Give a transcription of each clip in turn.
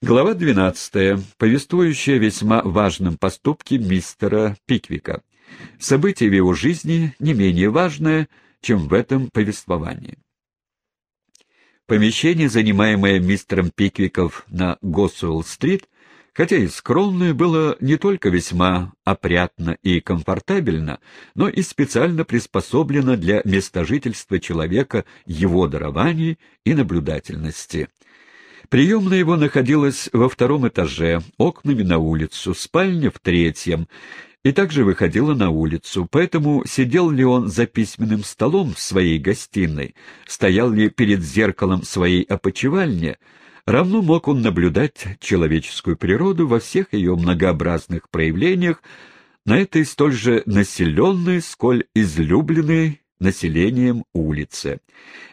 Глава 12, повествующая весьма важном поступке мистера Пиквика. Событие в его жизни не менее важное, чем в этом повествовании. Помещение, занимаемое мистером Пиквиков на Госуэлл-стрит, хотя и скромное, было не только весьма опрятно и комфортабельно, но и специально приспособлено для местожительства человека, его дарований и наблюдательности. Приемная его находилась во втором этаже, окнами на улицу, спальня в третьем, и также выходила на улицу, поэтому сидел ли он за письменным столом в своей гостиной, стоял ли перед зеркалом своей опочивальни, равно мог он наблюдать человеческую природу во всех ее многообразных проявлениях на этой столь же населенной, сколь излюбленной населением улицы.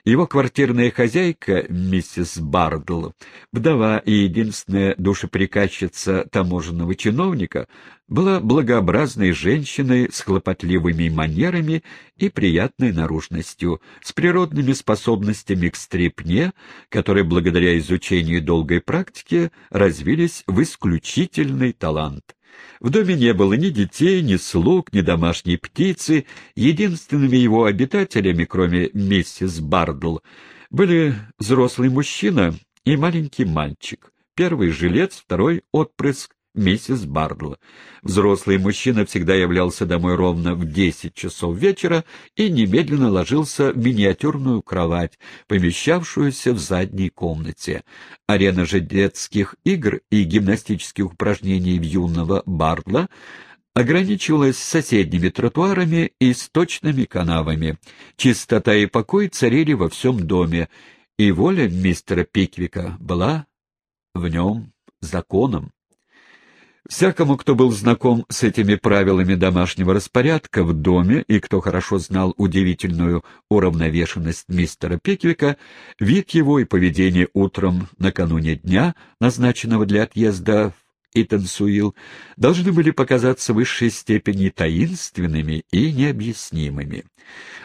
Его квартирная хозяйка, миссис Бардл, вдова и единственная душеприказчица таможенного чиновника, была благообразной женщиной с хлопотливыми манерами и приятной наружностью, с природными способностями к стрипне, которые благодаря изучению долгой практики развились в исключительный талант. В доме не было ни детей, ни слуг, ни домашней птицы. Единственными его обитателями, кроме миссис Бардл, были взрослый мужчина и маленький мальчик. Первый — жилец, второй — отпрыск миссис Бардл. Взрослый мужчина всегда являлся домой ровно в десять часов вечера и немедленно ложился в миниатюрную кровать, помещавшуюся в задней комнате. Арена же детских игр и гимнастических упражнений в юного Бардла ограничивалась соседними тротуарами и сточными канавами. Чистота и покой царили во всем доме, и воля мистера Пиквика была в нем законом. Всякому, кто был знаком с этими правилами домашнего распорядка в доме и кто хорошо знал удивительную уравновешенность мистера Пиквика, вид его и поведение утром накануне дня, назначенного для отъезда и Тансуил должны были показаться в высшей степени таинственными и необъяснимыми.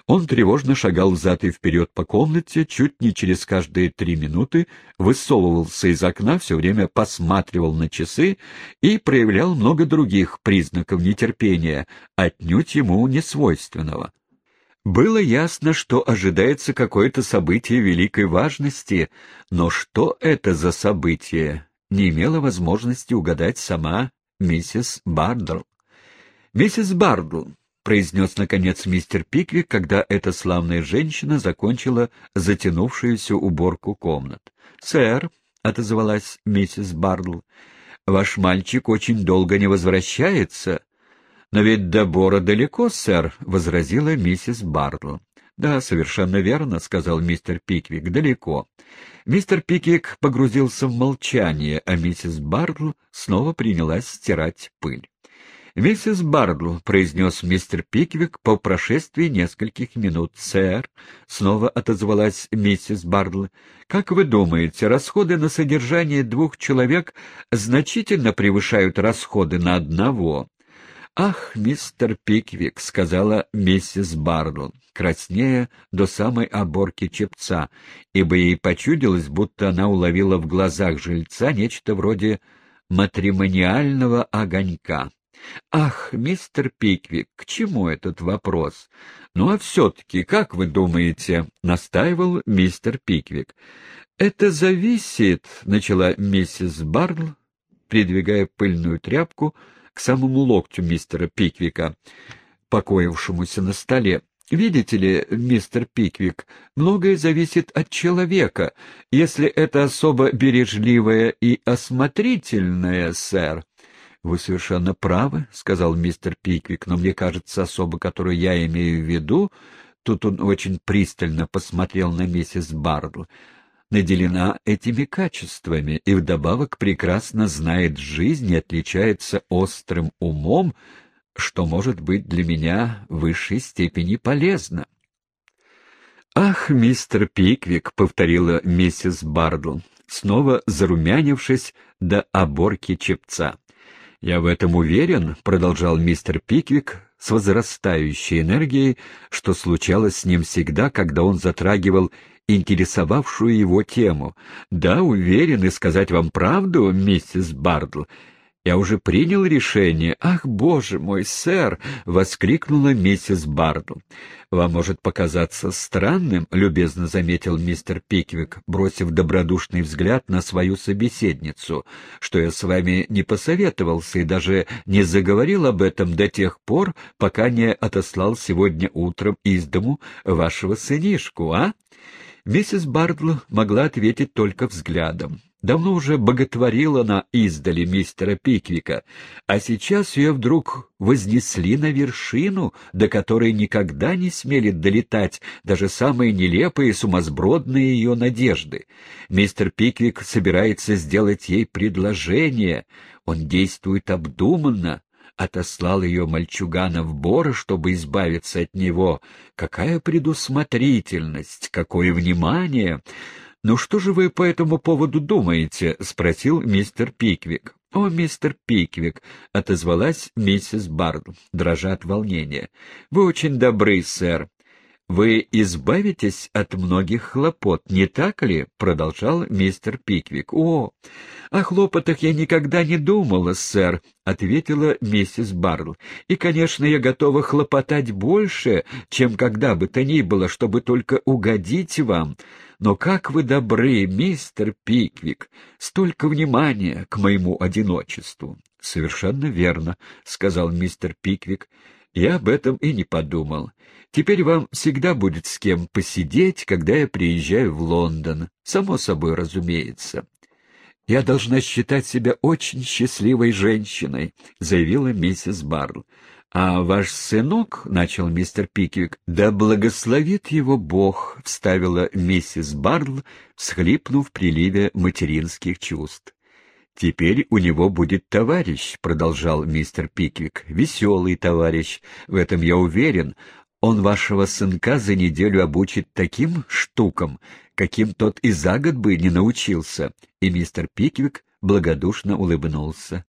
Он тревожно шагал взад и вперед по комнате, чуть не через каждые три минуты высовывался из окна, все время посматривал на часы и проявлял много других признаков нетерпения, отнюдь ему несвойственного. Было ясно, что ожидается какое-то событие великой важности, но что это за событие, не имела возможности угадать сама миссис Бардл. «Миссис Бардл», — произнес, наконец, мистер Пиквик, когда эта славная женщина закончила затянувшуюся уборку комнат. «Сэр», — отозвалась миссис Бардл, — «ваш мальчик очень долго не возвращается». «Но ведь до Бора далеко, сэр», — возразила миссис Бардл. «Да, совершенно верно», — сказал мистер Пиквик, — «далеко». Мистер Пиквик погрузился в молчание, а миссис Бардл снова принялась стирать пыль. «Миссис Бардл», — произнес мистер Пиквик по прошествии нескольких минут. «Сэр», — снова отозвалась миссис Бардл, — «как вы думаете, расходы на содержание двух человек значительно превышают расходы на одного?» «Ах, мистер Пиквик», — сказала миссис Бардл, краснея до самой оборки чепца, ибо ей почудилось, будто она уловила в глазах жильца нечто вроде матримониального огонька. «Ах, мистер Пиквик, к чему этот вопрос? Ну а все-таки, как вы думаете?» — настаивал мистер Пиквик. «Это зависит», — начала миссис Бардл, придвигая пыльную тряпку, — к самому локтю мистера Пиквика, покоившемуся на столе. Видите ли, мистер Пиквик, многое зависит от человека. Если это особо бережливая и осмотрительная, сэр... — Вы совершенно правы, — сказал мистер Пиквик, — но мне кажется, особо, которую я имею в виду... Тут он очень пристально посмотрел на миссис Бардл наделена этими качествами и вдобавок прекрасно знает жизнь и отличается острым умом, что может быть для меня в высшей степени полезно. «Ах, мистер Пиквик!» — повторила миссис Бардл, снова зарумянившись до оборки чепца. «Я в этом уверен», — продолжал мистер Пиквик с возрастающей энергией, что случалось с ним всегда, когда он затрагивал интересовавшую его тему. «Да, уверен, и сказать вам правду, миссис Бардл, я уже принял решение. Ах, боже мой, сэр! — воскликнула миссис Бардл. — Вам может показаться странным, — любезно заметил мистер Пиквик, бросив добродушный взгляд на свою собеседницу, что я с вами не посоветовался и даже не заговорил об этом до тех пор, пока не отослал сегодня утром из дому вашего сынишку, а? Миссис Бардл могла ответить только взглядом. Давно уже боготворила она издали мистера Пиквика, а сейчас ее вдруг вознесли на вершину, до которой никогда не смели долетать даже самые нелепые и сумасбродные ее надежды. Мистер Пиквик собирается сделать ей предложение. Он действует обдуманно, отослал ее мальчугана в Бора, чтобы избавиться от него. Какая предусмотрительность, какое внимание! «Ну что же вы по этому поводу думаете?» — спросил мистер Пиквик. «О, мистер Пиквик!» — отозвалась миссис Бард, дрожа от волнения. «Вы очень добры, сэр. «Вы избавитесь от многих хлопот, не так ли?» — продолжал мистер Пиквик. «О, о хлопотах я никогда не думала, сэр», — ответила миссис Барл. «И, конечно, я готова хлопотать больше, чем когда бы то ни было, чтобы только угодить вам. Но как вы добры, мистер Пиквик! Столько внимания к моему одиночеству!» «Совершенно верно», — сказал мистер Пиквик. Я об этом и не подумал. Теперь вам всегда будет с кем посидеть, когда я приезжаю в Лондон. Само собой, разумеется. «Я должна считать себя очень счастливой женщиной», — заявила миссис Барл. «А ваш сынок, — начал мистер Пиквик, — да благословит его Бог», — вставила миссис Барл, всхлипнув приливе материнских чувств. «Теперь у него будет товарищ», — продолжал мистер Пиквик. «Веселый товарищ, в этом я уверен. Он вашего сынка за неделю обучит таким штукам, каким тот и за год бы не научился». И мистер Пиквик благодушно улыбнулся.